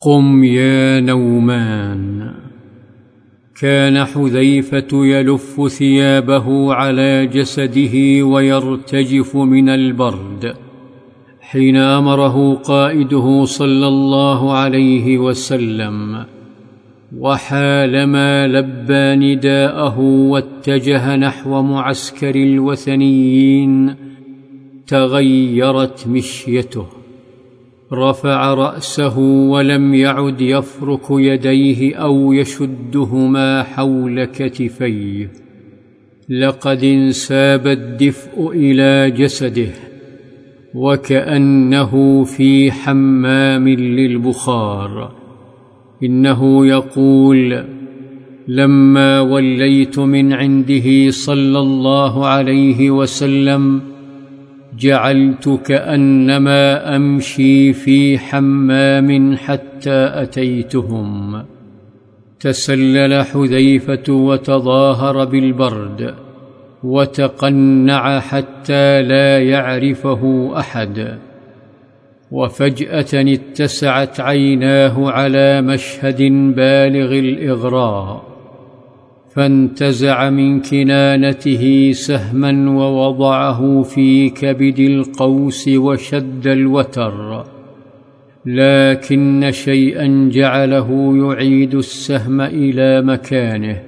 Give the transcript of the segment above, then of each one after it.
قم يا نومان. كان حذيفة يلف ثيابه على جسده ويرتجف من البرد. حين أمره قائده صلى الله عليه وسلم وحالما لبى نداءه واتجه نحو معسكر الوثنيين تغيرت مشيته. رفع رأسه ولم يعد يفرك يديه أو يشدهما حول كتفيه. لقد انساب الدفء إلى جسده وكأنه في حمام للبخار. إنه يقول لما وليت من عنده صلى الله عليه وسلم جعلت كانما أمشي في حمام حتى أتيتهم. تسلل حذيفة وتظاهر بالبرد وتقنع حتى لا يعرفه أحد. وفجأة اتسعت عيناه على مشهد بالغ الإغراء. فانتزع من كنانته سهما ووضعه في كبد القوس وشد الوتر لكن شيئا جعله يعيد السهم إلى مكانه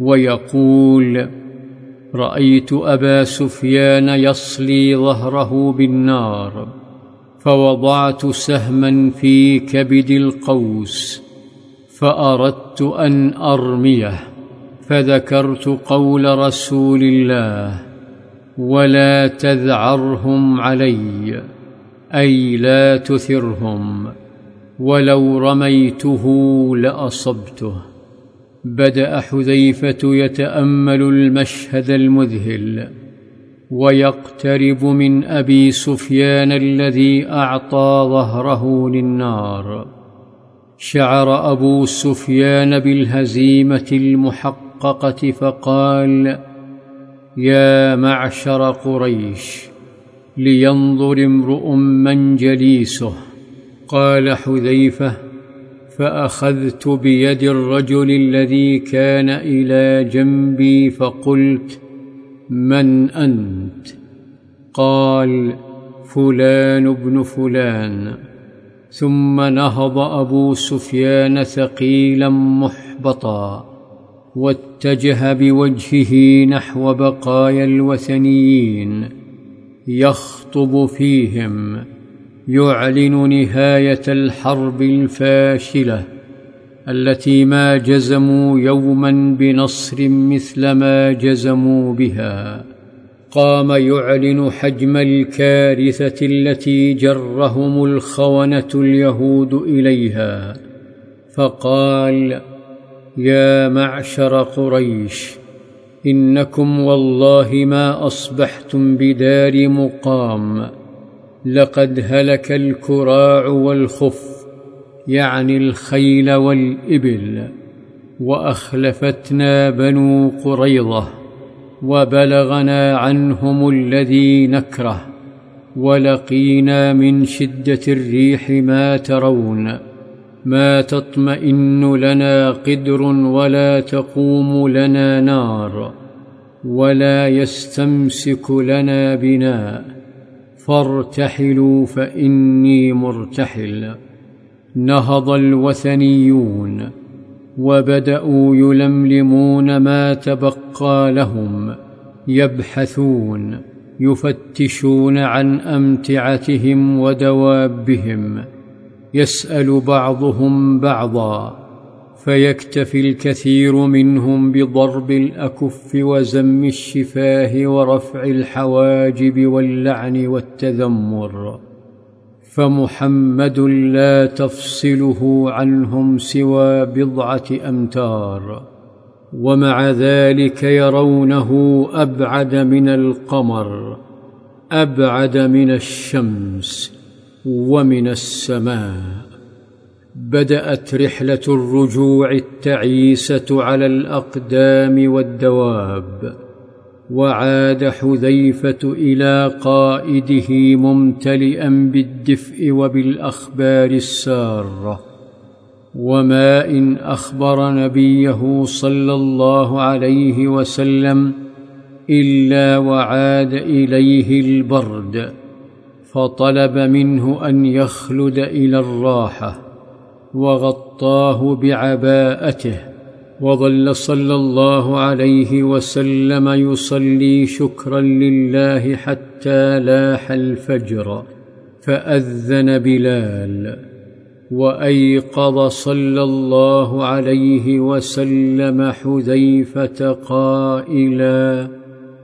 ويقول رأيت أبا سفيان يصلي ظهره بالنار فوضعت سهما في كبد القوس فأردت أن أرميه. فذكرت قول رسول الله ولا تذعرهم علي أي لا تثرهم ولو رميته لأصبته. بدأ حذيفة يتأمل المشهد المذهل ويقترب من أبي سفيان الذي أعطى ظهره للنار. شعر أبو سفيان بالهزيمة المحققة فقال يا معشر قريش لينظر امرؤ من جليسه. قال حذيفة فأخذت بيد الرجل الذي كان إلى جنبي فقلت من أنت؟ قال فلان بن فلان. ثم نهض أبو سفيان ثقيلا محبطا. واتجه بوجهه نحو بقايا الوثنيين يخطب فيهم يعلن نهاية الحرب الفاشلة التي ما جزموا يوما بنصر مثل ما جزموا بها. قام يعلن حجم الكارثة التي جرهم الخونة اليهود إليها فقال يا معشر قريش إنكم والله ما أصبحتم بدار مقام لقد هلك الكراع والخف يعني الخيل والإبل وأخلفتنا بنو قريظة وبلغنا عنهم الذي نكره ولقينا من شدة الريح ما ترون. ما تطمئن لنا قدر ولا تقوم لنا نار ولا يستمسك لنا بناء فارتحلوا فإني مرتحل نهض الوثنيون وبدأوا يلملمون ما تبقى لهم يبحثون يفتشون عن أمتعتهم ودوابهم يسأل بعضهم بعضا فيكتفي الكثير منهم بضرب الأكف وزم الشفاه ورفع الحواجب واللعن والتذمر. فمحمد لا تفصله عنهم سوى بضعة أمتار. ومع ذلك يرونه أبعد من القمر أبعد من الشمس. ومن السماء بدأت رحلة الرجوع التعيسة على الأقدام والدواب وعاد حذيفة إلى قائده ممتلئا بالدفء وبالأخبار السارة. وما إن أخبر نبيه صلى الله عليه وسلم إلا وعاد إليه البرد. فطلب منه أن يخلد إلى الراحة وغطاه بعباءته وظل صلى الله عليه وسلم يصلي شكرا لله حتى لاح الفجر فأذن بلال وأيقظ صلى الله عليه وسلم حذيفة قائلا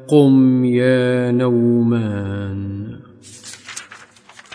قم يا نومان.